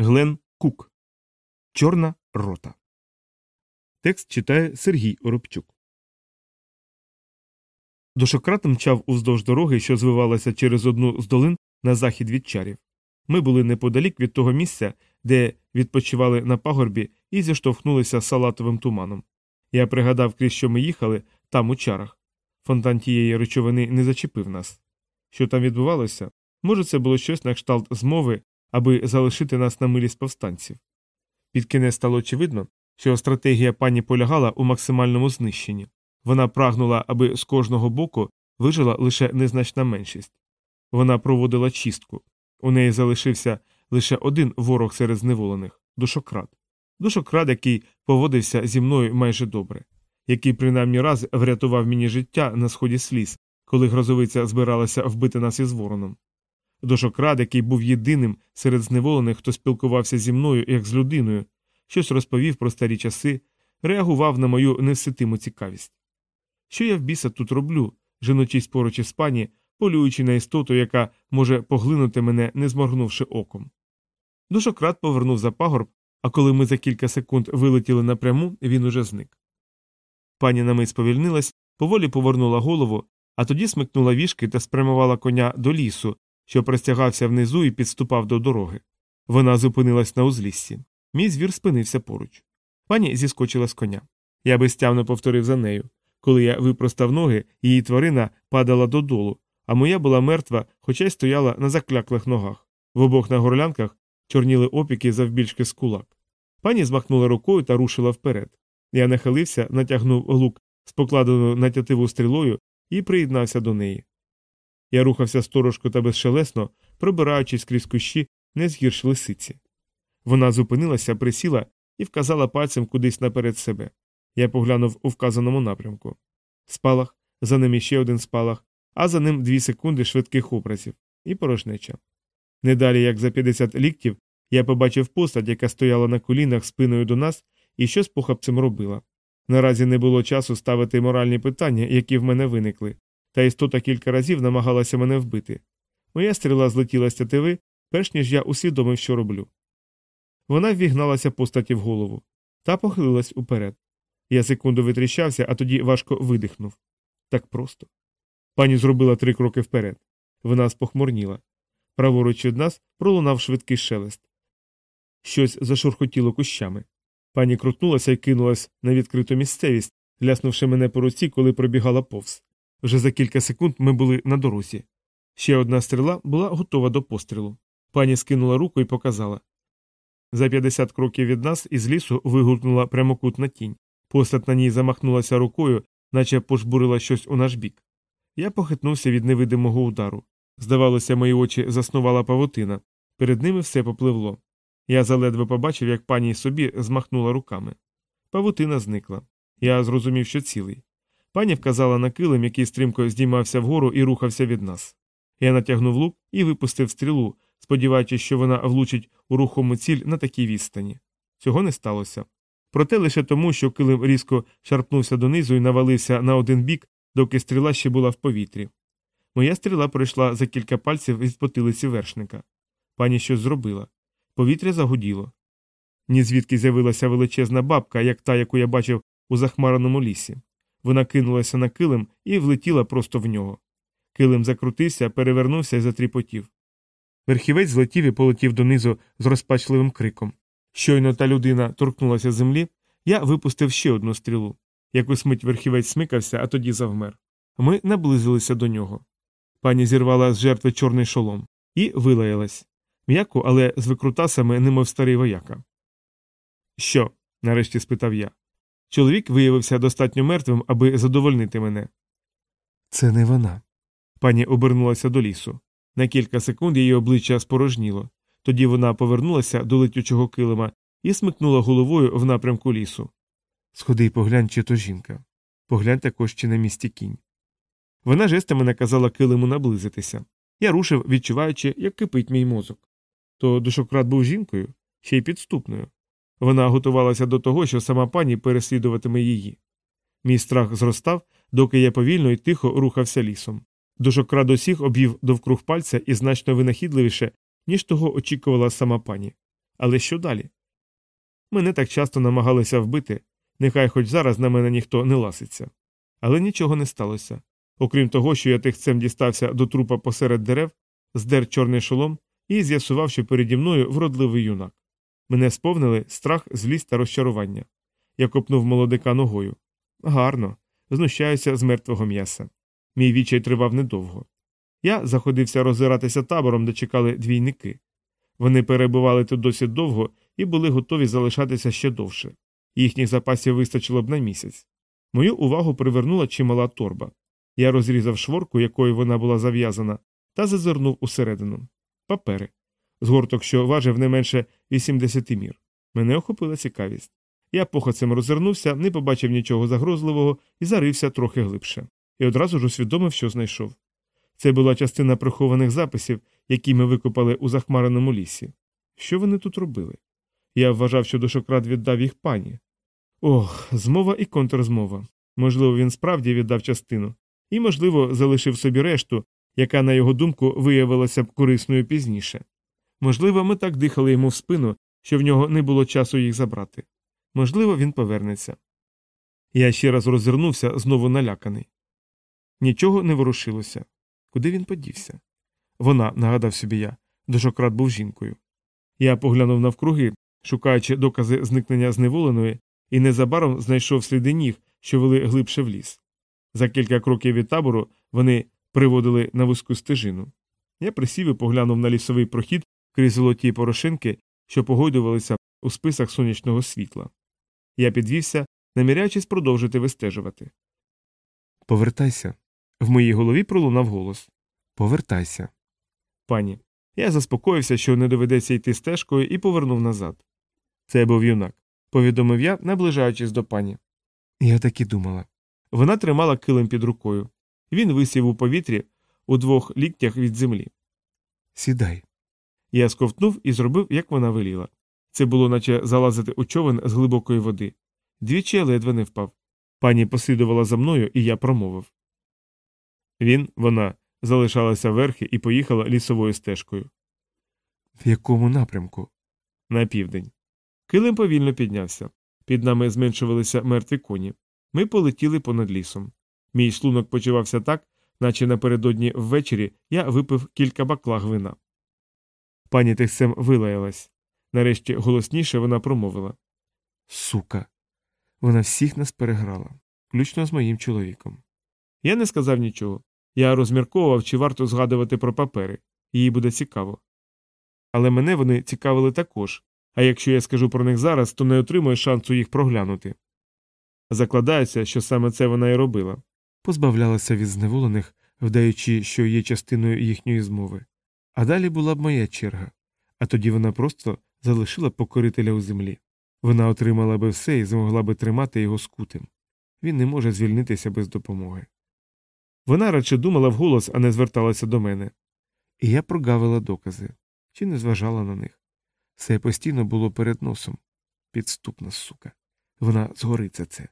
Глен Кук. Чорна рота. Текст читає Сергій Оробчук. Дошократ мчав уздовж дороги, що звивалася через одну з долин на захід від чарів. Ми були неподалік від того місця, де відпочивали на пагорбі і зіштовхнулися салатовим туманом. Я пригадав, крізь що ми їхали там у чарах. Фонтан тієї речовини не зачепив нас. Що там відбувалося? Може, це було щось на кшталт змови аби залишити нас на милість повстанців. Під кінець стало очевидно, що стратегія пані полягала у максимальному знищенні. Вона прагнула, аби з кожного боку вижила лише незначна меншість. Вона проводила чистку. У неї залишився лише один ворог серед зневолених душократ. Душократ, який поводився зі мною майже добре, який принаймні раз врятував мені життя на сході сліз, коли грозовиця збиралася вбити нас із вороном. Дошокрад, який був єдиним серед зневолених, хто спілкувався зі мною як з людиною, щось розповів про старі часи, реагував на мою невситиму цікавість. Що я в біса тут роблю, женучись поруч із пані, полюючи на істоту, яка може поглинути мене, не зморгнувши оком. Душократ повернув за пагорб, а коли ми за кілька секунд вилетіли напряму, він уже зник. Пані на мить сповільнилась, поволі повернула голову, а тоді смикнула вішки та спрямувала коня до лісу, що простягався внизу і підступав до дороги. Вона зупинилась на узліссі. Мій звір спинився поруч. Пані зіскочила з коня. Я безтявно повторив за нею. Коли я випростав ноги, її тварина падала додолу, а моя була мертва, хоча й стояла на закляклих ногах. В обох на горлянках чорніли опіки завбільшки з кулак. Пані змахнула рукою та рушила вперед. Я нахилився, натягнув лук з покладеною на тятиву стрілою і приєднався до неї. Я рухався сторожко та безшелесно, пробираючись крізь кущі не згірш лисиці. Вона зупинилася, присіла і вказала пальцем кудись наперед себе. Я поглянув у вказаному напрямку. Спалах, за ним іще один спалах, а за ним дві секунди швидких образів і порожнеча. Недалі, як за 50 ліктів, я побачив постать, яка стояла на колінах спиною до нас і що з похапцем робила. Наразі не було часу ставити моральні питання, які в мене виникли, та істота кілька разів намагалася мене вбити. Моя стріла злетіла з тятиви, перш ніж я усвідомив, що роблю. Вона ввігналася постаті в голову та похилилась уперед. Я секунду витріщався, а тоді важко видихнув. Так просто. Пані зробила три кроки вперед. Вона спохмурніла. Праворуч від нас пролунав швидкий шелест. Щось зашурхотіло кущами. Пані крутнулася і кинулась на відкриту місцевість, ляснувши мене по руці, коли пробігала повз. Вже за кілька секунд ми були на дорозі. Ще одна стріла була готова до пострілу. Пані скинула руку і показала. За 50 кроків від нас із лісу вигукнула прямокутна тінь. Постать на ній замахнулася рукою, наче пожбурила щось у наш бік. Я похитнувся від невидимого удару. Здавалося, мої очі заснувала павутина. Перед ними все попливло. Я заледве побачив, як пані собі змахнула руками. Павутина зникла. Я зрозумів, що цілий. Пані вказала на килим, який стрімко здіймався вгору і рухався від нас. Я натягнув лук і випустив стрілу, сподіваючись, що вона влучить у рухому ціль на такій відстані. Цього не сталося. Проте лише тому, що килим різко шарпнувся донизу і навалився на один бік, доки стріла ще була в повітрі. Моя стріла пройшла за кілька пальців із потилиці вершника. Пані щось зробила. Повітря загуділо. Ні звідки з'явилася величезна бабка, як та, яку я бачив у захмареному лісі. Вона кинулася на килим і влетіла просто в нього. Килим закрутився, перевернувся і затріпотів. Верхівець злетів і полетів донизу з розпачливим криком. Щойно та людина торкнулася землі, я випустив ще одну стрілу. Якусь мить верхівець смикався, а тоді завмер. Ми наблизилися до нього. Пані зірвала з жертви чорний шолом і вилаялась м'яко, але з викрутасами, немов старий вояка. Що? нарешті спитав я. Чоловік виявився достатньо мертвим, аби задовольнити мене. Це не вона. Пані обернулася до лісу. На кілька секунд її обличчя спорожніло. Тоді вона повернулася до летючого килима і смикнула головою в напрямку лісу. Сходи й поглянь, чи то жінка. Поглянь також чи на місці кінь. Вона жестами наказала килиму наблизитися. Я рушив, відчуваючи, як кипить мій мозок. То душократ був жінкою, ще й підступною. Вона готувалася до того, що сама пані переслідуватиме її. Мій страх зростав, доки я повільно і тихо рухався лісом. Душокрад усіх обвів довкруг пальця і значно винахідливіше, ніж того очікувала сама пані. Але що далі? Мене так часто намагалися вбити, нехай хоч зараз на мене ніхто не ласиться. Але нічого не сталося. Окрім того, що я тихцем дістався до трупа посеред дерев, здер чорний шолом і з'ясував, що переді мною вродливий юнак. Мене сповнили страх, злість та розчарування. Я копнув молодика ногою. Гарно, знущаюся з мертвого м'яса. Мій вічай тривав недовго. Я заходився роззиратися табором, де чекали двійники. Вони перебували тут досить довго і були готові залишатися ще довше. Їхніх запасів вистачило б на місяць. Мою увагу привернула чимала торба. Я розрізав шворку, якою вона була зав'язана, та зазирнув усередину. Папери. Згорток, що важив не менше 80 мір. Мене охопила цікавість. Я похоцем розвернувся, не побачив нічого загрозливого і зарився трохи глибше. І одразу ж усвідомив, що знайшов. Це була частина прихованих записів, які ми викопали у захмареному лісі. Що вони тут робили? Я вважав, що душокрад віддав їх пані. Ох, змова і контрзмова. Можливо, він справді віддав частину, і, можливо, залишив собі решту, яка, на його думку, виявилася б корисною пізніше. Можливо, ми так дихали йому в спину, що в нього не було часу їх забрати. Можливо, він повернеться. Я ще раз розвернувся, знову наляканий. Нічого не ворушилося. Куди він подівся? Вона, нагадав собі я, дошократ був жінкою. Я поглянув навкруги, шукаючи докази зникнення зневоленої, і незабаром знайшов сліди ніг, що вели глибше в ліс. За кілька кроків від табору вони приводили на вузьку стежину. Я присів і поглянув на лісовий прохід крізь золоті порошинки, що погойдувалися у списах сонячного світла. Я підвівся, наміряючись продовжити вистежувати. Повертайся. В моїй голові пролунав голос. Повертайся. Пані. Я заспокоївся, що не доведеться йти стежкою, і повернув назад. Це був юнак, повідомив я, наближаючись до пані. Я так і думала. Вона тримала килим під рукою. Він висів у повітрі у двох ліктях від землі. Сідай. Я сковтнув і зробив, як вона веліла. Це було, наче залазити у човен з глибокої води. Двічі я ледве не впав. Пані послідувала за мною, і я промовив. Він, вона, залишалася верхи і поїхала лісовою стежкою. В якому напрямку? На південь. Килим повільно піднявся. Під нами зменшувалися мертві коні. Ми полетіли понад лісом. Мій шлунок почувався так, наче напередодні ввечері я випив кілька баклаг вина. Пані Тексем вилаялась. Нарешті голосніше вона промовила Сука. Вона всіх нас переграла, включно з моїм чоловіком. Я не сказав нічого. Я розмірковував, чи варто згадувати про папери, їй буде цікаво. Але мене вони цікавили також, а якщо я скажу про них зараз, то не отримую шансу їх проглянути. Закладається, що саме це вона і робила позбавлялася від зневолених, вдаючи, що є частиною їхньої змови. А далі була б моя черга, а тоді вона просто залишила покорителя у землі. Вона отримала би все і змогла би тримати його скутим. Він не може звільнитися без допомоги. Вона радше думала вголос, а не зверталася до мене. І я прогавила докази чи не зважала на них. Все постійно було перед носом. Підступна сука. Вона згориться це.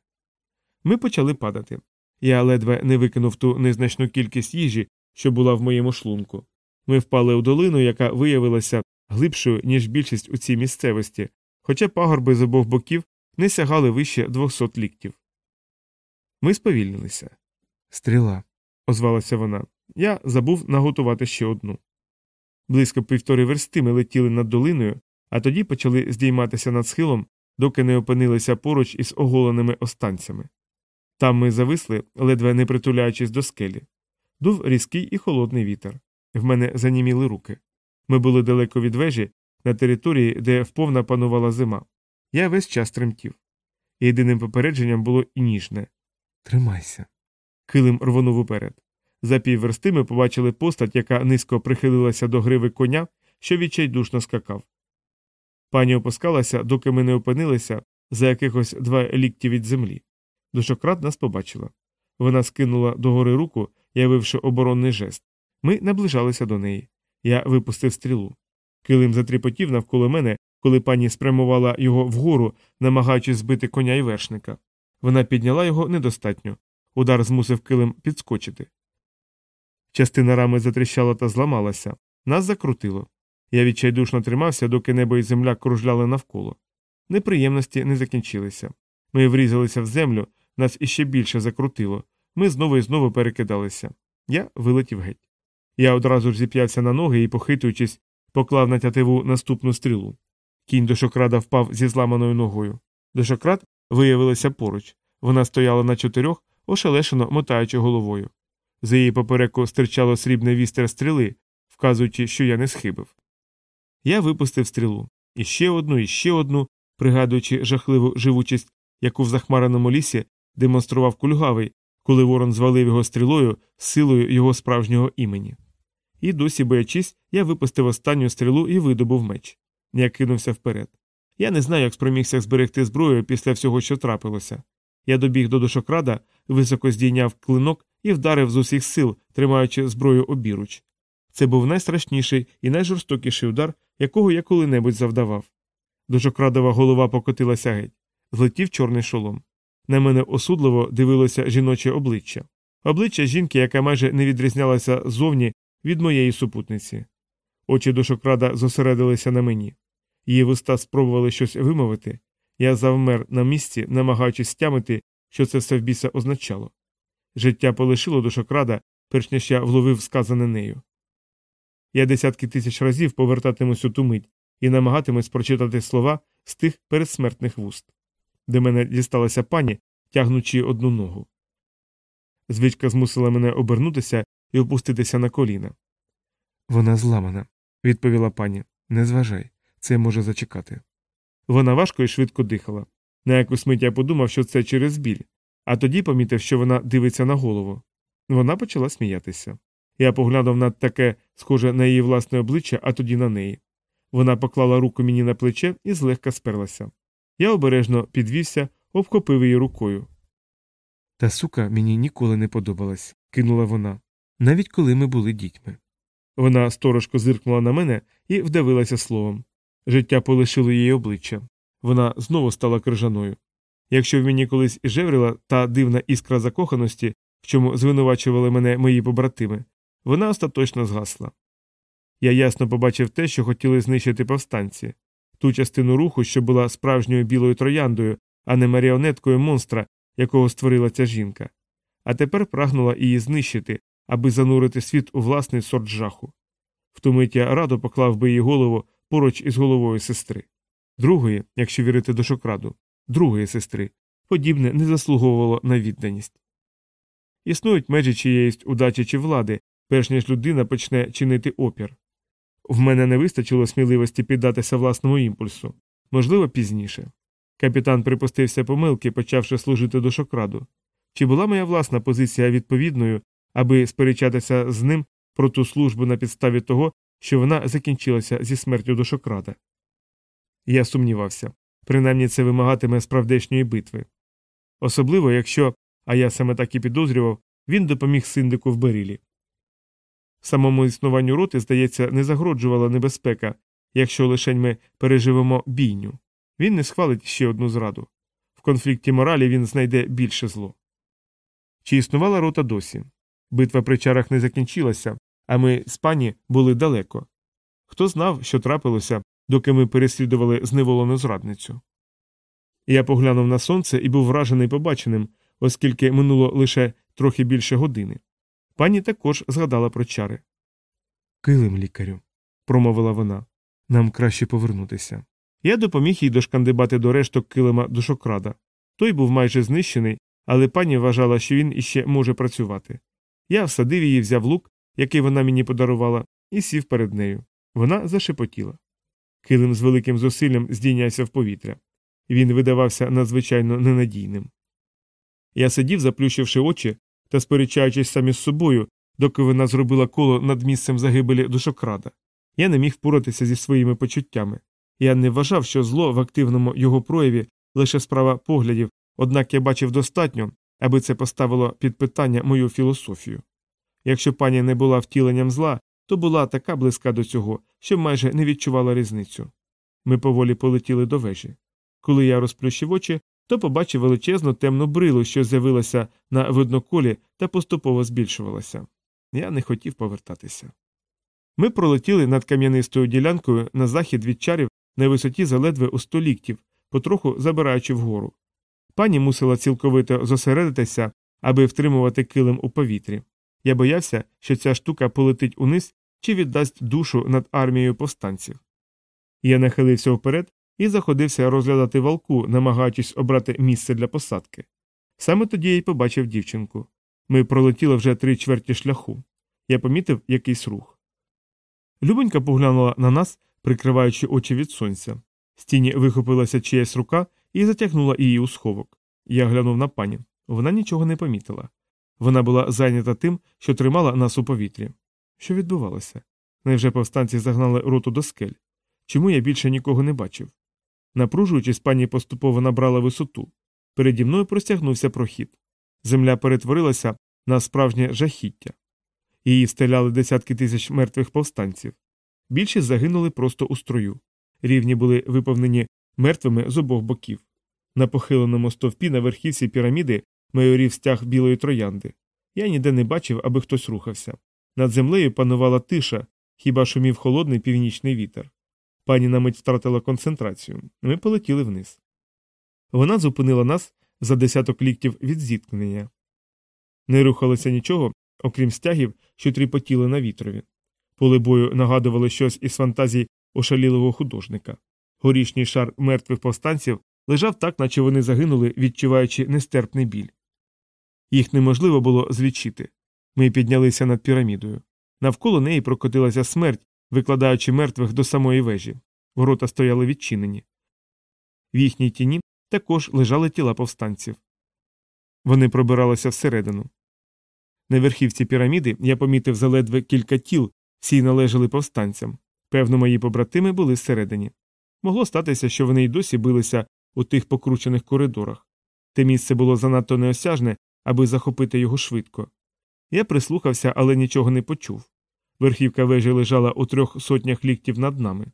Ми почали падати. Я ледве не викинув ту незначну кількість їжі, що була в моєму шлунку. Ми впали у долину, яка виявилася глибшою, ніж більшість у цій місцевості, хоча пагорби з обох боків не сягали вище двохсот ліктів. Ми сповільнилися. Стріла, озвалася вона. Я забув наготувати ще одну. Близько півтори версти ми летіли над долиною, а тоді почали здійматися над схилом, доки не опинилися поруч із оголеними останцями. Там ми зависли, ледве не притуляючись до скелі. Дув різкий і холодний вітер. В мене заніміли руки. Ми були далеко від вежі, на території, де вповна панувала зима. Я весь час тремтів. Єдиним попередженням було і ніжне Тримайся. Килим рвонув уперед. За півверсти ми побачили постать, яка низько прихилилася до гриви коня, що відчайдушно скакав. Пані опускалася, доки ми не опинилися за якихось два лікті від землі. Душократ нас побачила. Вона скинула догори руку, явивши оборонний жест. Ми наближалися до неї. Я випустив стрілу. Килим затріпотів навколо мене, коли пані спрямувала його вгору, намагаючись збити коня і вершника. Вона підняла його недостатньо. Удар змусив килим підскочити. Частина рами затріщала та зламалася. Нас закрутило. Я відчайдушно тримався, доки небо і земля кружляли навколо. Неприємності не закінчилися. Ми врізалися в землю, нас іще більше закрутило. Ми знову і знову перекидалися. Я вилетів геть. Я одразу ж зіп'явся на ноги і, похитуючись, поклав на тятиву наступну стрілу. Кінь дошокрада впав зі зламаною ногою. Дошокрад виявилася поруч. Вона стояла на чотирьох, ошелешено мотаючи головою. За її попереку стирчало срібне вістер стріли, вказуючи, що я не схибив. Я випустив стрілу і ще одну, і ще одну, пригадуючи жахливу живучість, яку в захмареному лісі демонстрував кульгавий, коли ворон звалив його стрілою силою його справжнього імені. І досі боячись, я випустив останню стрілу і видобув меч. Я кинувся вперед. Я не знаю, як спромігся зберегти зброю після всього, що трапилося. Я добіг до дошокрада, високо здійняв клинок і вдарив з усіх сил, тримаючи зброю обіруч. Це був найстрашніший і найжорстокіший удар, якого я коли-небудь завдавав. Дошокрадова голова покотилася геть, злетів чорний шолом. На мене осудливо дивилося жіноче обличчя, обличчя жінки, яка майже не відрізнялася зовні від моєї супутниці. Очі дошокрада зосередилися на мені. Її вуста спробували щось вимовити. Я завмер на місці, намагаючись стямити, що це все в біса означало. Життя полишило дошокрада, перш ніж я вловив сказане нею. Я десятки тисяч разів повертатимусь у ту мить і намагатимусь прочитати слова з тих передсмертних вуст, де мене дісталася пані, тягнучи одну ногу. Звичка змусила мене обернутися і опуститися на коліна. Вона зламана, відповіла пані. Не зважай, це може зачекати. Вона важко і швидко дихала. На якусь мить я подумав, що це через біль, а тоді помітив, що вона дивиться на голову. Вона почала сміятися. Я поглянув на таке, схоже на її власне обличчя, а тоді на неї. Вона поклала руку мені на плече і злегка сперлася. Я обережно підвівся, обхопив її рукою. Та сука мені ніколи не подобалась, кинула вона, навіть коли ми були дітьми. Вона сторожко зиркнула на мене і вдавилася словом. Життя полишило її обличчя. Вона знову стала крижаною. Якщо в мені колись і жеврила та дивна іскра закоханості, в чому звинувачували мене мої побратими, вона остаточно згасла. Я ясно побачив те, що хотіли знищити повстанці, ту частину руху, що була справжньою білою трояндою, а не маріонеткою монстра, якого створила ця жінка, а тепер прагнула її знищити, аби занурити світ у власний сорт жаху. В ту мить я радо поклав би її голову поруч із головою сестри. Другої, якщо вірити до шокраду, другої сестри, подібне не заслуговувало на відданість. Існують межі чиєїсь удачі чи влади, перш ніж людина почне чинити опір. В мене не вистачило сміливості піддатися власному імпульсу, можливо, пізніше. Капітан припустився помилки, почавши служити до шокраду. Чи була моя власна позиція відповідною, аби сперечатися з ним про ту службу на підставі того, що вона закінчилася зі смертю до шокрада? Я сумнівався. Принаймні це вимагатиме справдешньої битви. Особливо, якщо, а я саме так і підозрював, він допоміг синдику в Берілі. Самому існуванню роти, здається, не загроджувала небезпека, якщо лишень ми переживемо бійню. Він не схвалить ще одну зраду. В конфлікті моралі він знайде більше зло. Чи існувала рота досі? Битва при чарах не закінчилася, а ми з пані були далеко. Хто знав, що трапилося, доки ми переслідували зневолену зрадницю? Я поглянув на сонце і був вражений побаченим, оскільки минуло лише трохи більше години. Пані також згадала про чари. Килим, лікарю, промовила вона. Нам краще повернутися. Я допоміг їй дошкандибати до решток килима душокрада. Той був майже знищений, але пані вважала, що він іще може працювати. Я всадив її, взяв лук, який вона мені подарувала, і сів перед нею. Вона зашепотіла. Килим з великим зусиллям здійнявся в повітря. Він видавався надзвичайно ненадійним. Я сидів, заплющивши очі та сперечаючись самі з собою, доки вона зробила коло над місцем загибелі душокрада. Я не міг впоратися зі своїми почуттями. Я не вважав, що зло в активному його прояві лише справа поглядів, однак я бачив достатньо, аби це поставило під питання мою філософію. Якщо пані не була втіленням зла, то була така близька до цього, що майже не відчувала різницю. Ми поволі полетіли до вежі. Коли я розплющив очі, то побачив величезну темну брилу, що з'явилася на видноколі та поступово збільшувалася. Я не хотів повертатися. Ми пролетіли над кам'янистою ділянкою на захід від чарів на висоті заледве у сто ліктів, потроху забираючи вгору. Пані мусила цілковито зосередитися, аби втримувати килим у повітрі. Я боявся, що ця штука полетить униз чи віддасть душу над армією повстанців. Я нахилився вперед і заходився розглядати валку, намагаючись обрати місце для посадки. Саме тоді я й побачив дівчинку. Ми пролетіли вже три чверті шляху. Я помітив якийсь рух. Любонька поглянула на нас, прикриваючи очі від сонця. З тіні вихопилася чиясь рука і затягнула її у сховок. Я глянув на пані. Вона нічого не помітила. Вона була зайнята тим, що тримала нас у повітрі. Що відбувалося? Невже повстанці загнали роту до скель? Чому я більше нікого не бачив? Напружуючись, пані поступово набрала висоту. Переді мною простягнувся прохід. Земля перетворилася на справжнє жахіття. Її встеляли десятки тисяч мертвих повстанців. Більшість загинули просто у строю. Рівні були виповнені мертвими з обох боків. На похиленому стовпі на верхівці піраміди майорів стяг білої троянди. Я ніде не бачив, аби хтось рухався. Над землею панувала тиша, хіба шумів холодний північний вітер. Пані на мить втратила концентрацію. Ми полетіли вниз. Вона зупинила нас за десяток ліктів від зіткнення. Не рухалося нічого, окрім стягів, що тріпотіли на вітрові. Поле бою нагадувало щось із фантазій ошалілого художника. Горішній шар мертвих повстанців лежав так, наче вони загинули, відчуваючи нестерпний біль. Їх неможливо було злічити. Ми піднялися над пірамідою. Навколо неї прокотилася смерть, викладаючи мертвих до самої вежі. Ворота стояли відчинені. В їхній тіні також лежали тіла повстанців. Вони пробиралися всередину. На верхівці піраміди я помітив заледве кілька тіл, всі належали повстанцям. Певно, мої побратими були всередині. Могло статися, що вони й досі билися у тих покручених коридорах. Те місце було занадто неосяжне, аби захопити його швидко. Я прислухався, але нічого не почув. Верхівка вежі лежала у трьох сотнях ліктів над нами.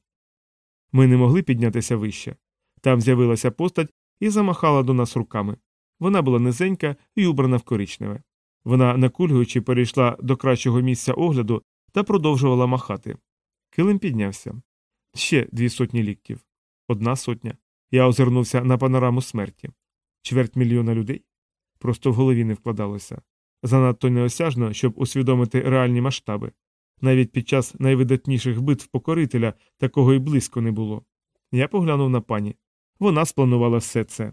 Ми не могли піднятися вище. Там з'явилася постать і замахала до нас руками. Вона була низенька і убрана в коричневе. Вона, накульгуючи, перейшла до кращого місця огляду та продовжувала махати. Килим піднявся. Ще дві сотні ліктів. Одна сотня. Я озирнувся на панораму смерті. Чверть мільйона людей. Просто в голові не вкладалося. Занадто неосяжно, щоб усвідомити реальні масштаби. Навіть під час найвидатніших битв покорителя такого й близько не було. Я поглянув на пані. Вона спланувала все це.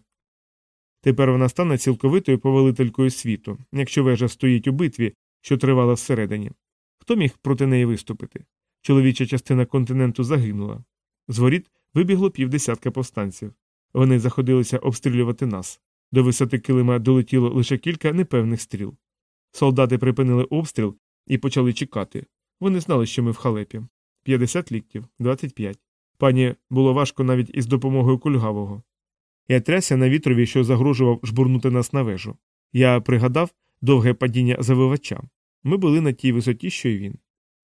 Тепер вона стане цілковитою повелителькою світу, якщо вежа стоїть у битві, що тривала всередині. Хто міг проти неї виступити? Чоловіча частина континенту загинула. З воріт вибігло півдесятка повстанців. Вони заходилися обстрілювати нас. До висоти килима долетіло лише кілька непевних стріл. Солдати припинили обстріл і почали чекати. Вони знали, що ми в халепі. 50 ліктів, 25. Пані було важко навіть із допомогою кульгавого. Я трясся на вітрові, що загрожував жбурнути нас на вежу. Я пригадав довге падіння завивача. Ми були на тій висоті, що й він.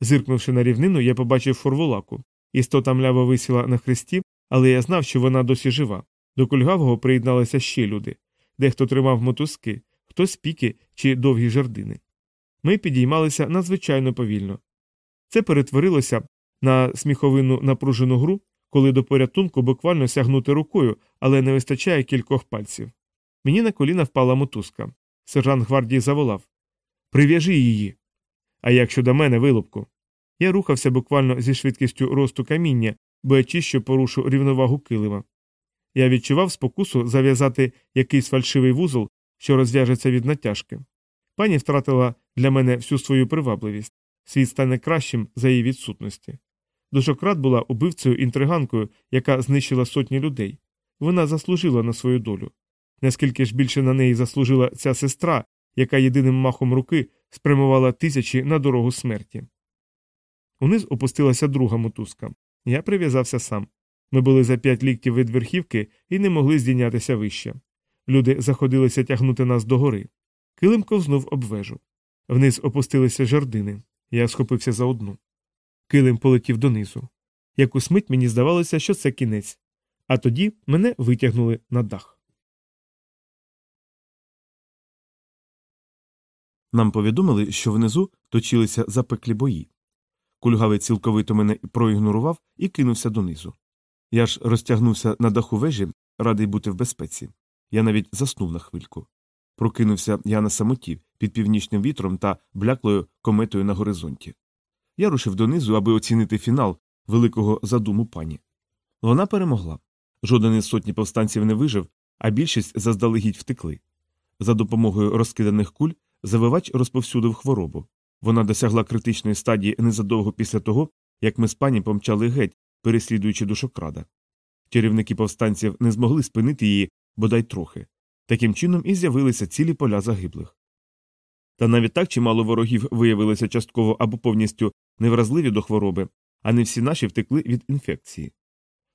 Зиркнувши на рівнину, я побачив форволаку. Істота мляво висіла на хресті, але я знав, що вона досі жива. До кульгавого приєдналися ще люди. Дехто тримав мотузки, хтось піки чи довгі жердини. Ми підіймалися надзвичайно повільно. Це перетворилося на сміховинну напружену гру, коли до порятунку буквально сягнути рукою, але не вистачає кількох пальців. Мені на коліна впала мотузка. Сержант гвардії заволав Прив'яжи її. А як щодо мене, вилупку. Я рухався буквально зі швидкістю росту каміння, боячись, що порушу рівновагу килима. Я відчував спокусу зав'язати якийсь фальшивий вузол, що розв'яжеться від натяжки. Пані втратила для мене всю свою привабливість, світ стане кращим за її відсутності. Душократ була убивцею інтриганкою, яка знищила сотні людей. Вона заслужила на свою долю. Наскільки ж більше на неї заслужила ця сестра, яка єдиним махом руки спрямувала тисячі на дорогу смерті. Униз опустилася друга мотузка. Я прив'язався сам. Ми були за п'ять ліктів від верхівки і не могли здійнятися вище. Люди заходилися тягнути нас догори. Килим ковзнув об вежу. Вниз опустилися жердини. Я схопився за одну. Килим полетів донизу. Якусь мить мені здавалося, що це кінець. А тоді мене витягнули на дах. Нам повідомили, що внизу точилися запеклі бої. Кульгавий цілковито мене проігнорував і кинувся донизу. Я ж розтягнувся на даху вежі, радий бути в безпеці. Я навіть заснув на хвильку. Прокинувся я на самоті під північним вітром та бляклою кометою на горизонті. Я рушив донизу, аби оцінити фінал великого задуму пані. Вона перемогла. Жоден із сотні повстанців не вижив, а більшість заздалегідь втекли. За допомогою розкиданих куль завивач розповсюдив хворобу. Вона досягла критичної стадії незадовго після того, як ми з пані помчали геть, переслідуючи душокрада. Чарівники повстанців не змогли спинити її бодай трохи. Таким чином і з'явилися цілі поля загиблих. Та навіть так чимало ворогів виявилися частково або повністю невразливі до хвороби, а не всі наші втекли від інфекції.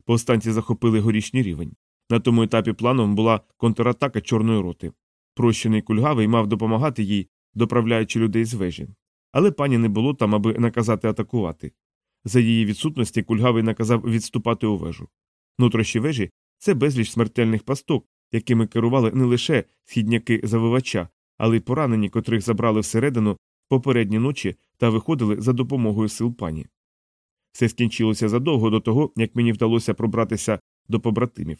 Повстанці захопили горішній рівень. На тому етапі планом була контратака Чорної роти. Прощений кульгавий мав допомагати їй, доправляючи людей з вежі. Але пані не було там, аби наказати атакувати. За її відсутності кульгавий наказав відступати у вежу. Нутрощі вежі це безліч смертельних пасток, якими керували не лише східняки завивача, але й поранені, котрих забрали всередину попередні ночі та виходили за допомогою сил пані. Все скінчилося задовго до того, як мені вдалося пробратися до побратимів.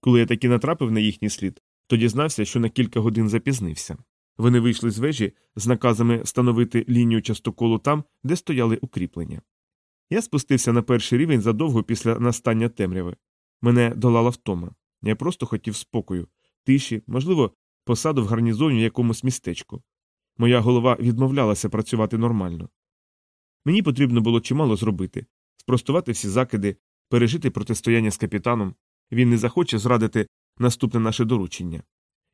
Коли я таки натрапив на їхній слід, то дізнався, що на кілька годин запізнився. Вони вийшли з вежі з наказами встановити лінію частоколу там, де стояли укріплення. Я спустився на перший рівень задовго після настання темряви. Мене долала втома. Я просто хотів спокою, тиші, можливо, посаду в гарнізоні якомусь містечку. Моя голова відмовлялася працювати нормально. Мені потрібно було чимало зробити спростувати всі закиди, пережити протистояння з капітаном. Він не захоче зрадити наступне наше доручення.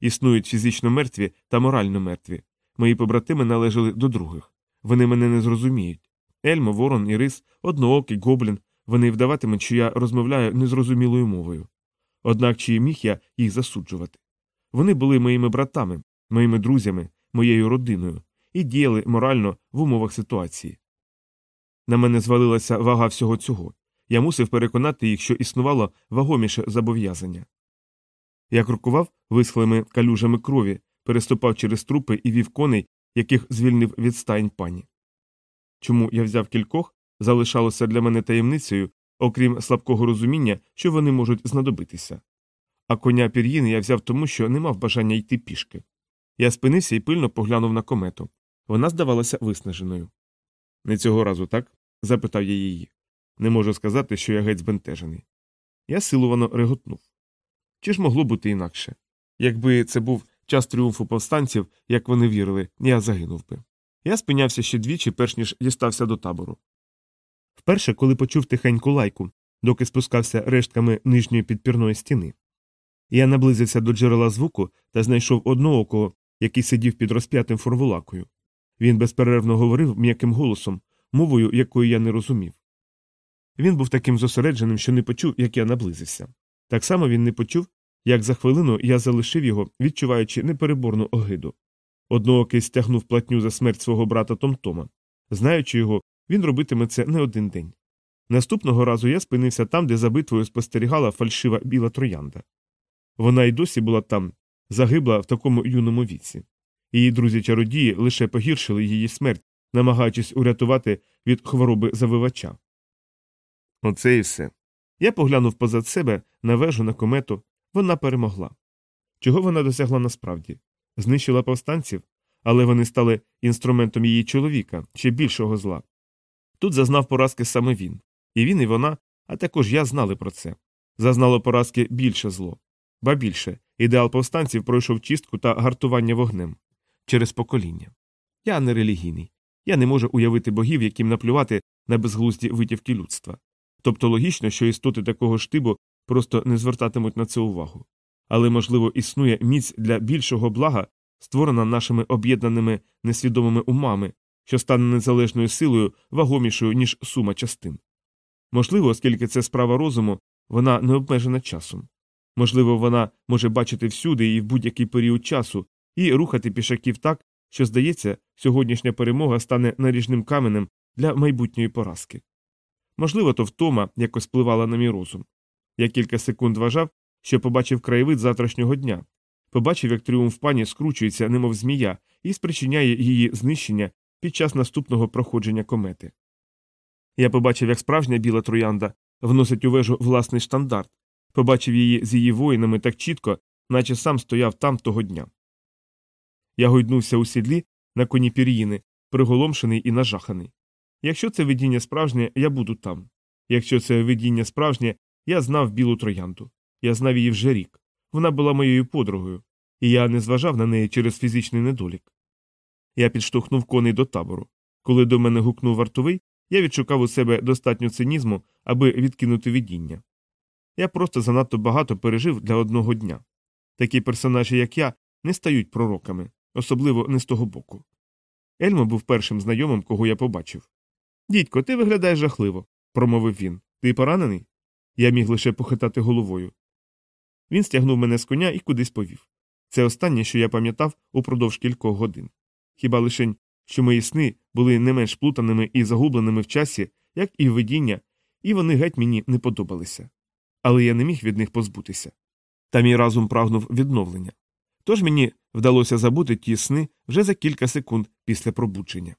Існують фізично мертві та морально мертві. Мої побратими належали до других. Вони мене не зрозуміють. Ельмо, Ворон і Рис, одноокий, гоблін, вони вдаватимуть, що я розмовляю незрозумілою мовою. Однак чи міг я їх засуджувати? Вони були моїми братами, моїми друзями, моєю родиною і діяли морально в умовах ситуації. На мене звалилася вага всього цього. Я мусив переконати їх, що існувало вагоміше зобов'язання. Я крокував висхлими калюжами крові, переступав через трупи і вів коней, яких звільнив від стайн пані. Чому я взяв кількох, залишалося для мене таємницею, окрім слабкого розуміння, що вони можуть знадобитися. А коня пір'їни я взяв тому, що не мав бажання йти пішки. Я спинився і пильно поглянув на комету. Вона здавалася виснаженою. Не цього разу, так? запитав я її. Не можу сказати, що я геть збентежений. Я силувано реготнув. Чи ж могло бути інакше? Якби це був час тріумфу повстанців, як вони вірили, я загинув би. Я спинявся ще двічі, перш ніж дістався до табору. Вперше, коли почув тихеньку лайку, доки спускався рештками нижньої підпірної стіни. Я наблизився до джерела звуку та знайшов одноокого, який сидів під розп'ятим форвулакою. Він безперервно говорив м'яким голосом, мовою, якої я не розумів. Він був таким зосередженим, що не почув, як я наблизився. Так само він не почув, як за хвилину я залишив його, відчуваючи непереборну огиду. Одноокий стягнув платню за смерть свого брата Томтома. Знаючи його, він робитиме це не один день. Наступного разу я спинився там, де за битвою спостерігала фальшива біла троянда. Вона й досі була там, загибла в такому юному віці. Її друзі чародії лише погіршили її смерть, намагаючись урятувати від хвороби завивача. Оце і все. Я поглянув позад себе на вежу на комету. Вона перемогла. Чого вона досягла насправді? Знищила повстанців, але вони стали інструментом її чоловіка, ще більшого зла. Тут зазнав поразки саме він. І він, і вона, а також я знали про це. Зазнало поразки більше зло. Ба більше, ідеал повстанців пройшов чистку та гартування вогнем через покоління. Я не релігійний. Я не можу уявити богів, яким наплювати на безглузді витівки людства. Тобто логічно, що істоти такого штибу просто не звертатимуть на це увагу. Але, можливо, існує міць для більшого блага, створена нашими об'єднаними несвідомими умами, що стане незалежною силою вагомішою, ніж сума частин. Можливо, оскільки це справа розуму, вона не обмежена часом. Можливо, вона може бачити всюди і в будь-який період часу і рухати пішаків так, що, здається, сьогоднішня перемога стане наріжним каменем для майбутньої поразки. Можливо, то втома якось впливала на мій розум. Я кілька секунд вважав, що побачив краєвид завтрашнього дня, побачив, як тріумф пані скручується, немов змія, і спричиняє її знищення під час наступного проходження комети. Я побачив, як справжня біла троянда вносить у вежу власний штандарт, побачив її з її воїнами так чітко, наче сам стояв там того дня. Я гойднувся у сідлі на коні пір'їни, приголомшений і нажаханий. Якщо це видіння справжнє, я буду там. Якщо це видіння справжнє, я знав білу троянду. Я знав її вже рік. Вона була моєю подругою, і я не зважав на неї через фізичний недолік. Я підштовхнув коней до табору. Коли до мене гукнув вартовий, я відшукав у себе достатньо цинізму, аби відкинути видіння. Я просто занадто багато пережив для одного дня. Такі персонажі, як я, не стають пророками, особливо не з того боку. Ельмо був першим знайомим, кого я побачив. Дідько, ти виглядаєш жахливо, промовив він. Ти поранений? Я міг лише похитати головою. Він стягнув мене з коня і кудись повів. Це останнє, що я пам'ятав упродовж кількох годин. Хіба лишень, що мої сни були не менш плутаними і загубленими в часі, як і видіння, і вони геть мені не подобалися. Але я не міг від них позбутися. Та мій разум прагнув відновлення. Тож мені вдалося забути ті сни вже за кілька секунд після пробудження.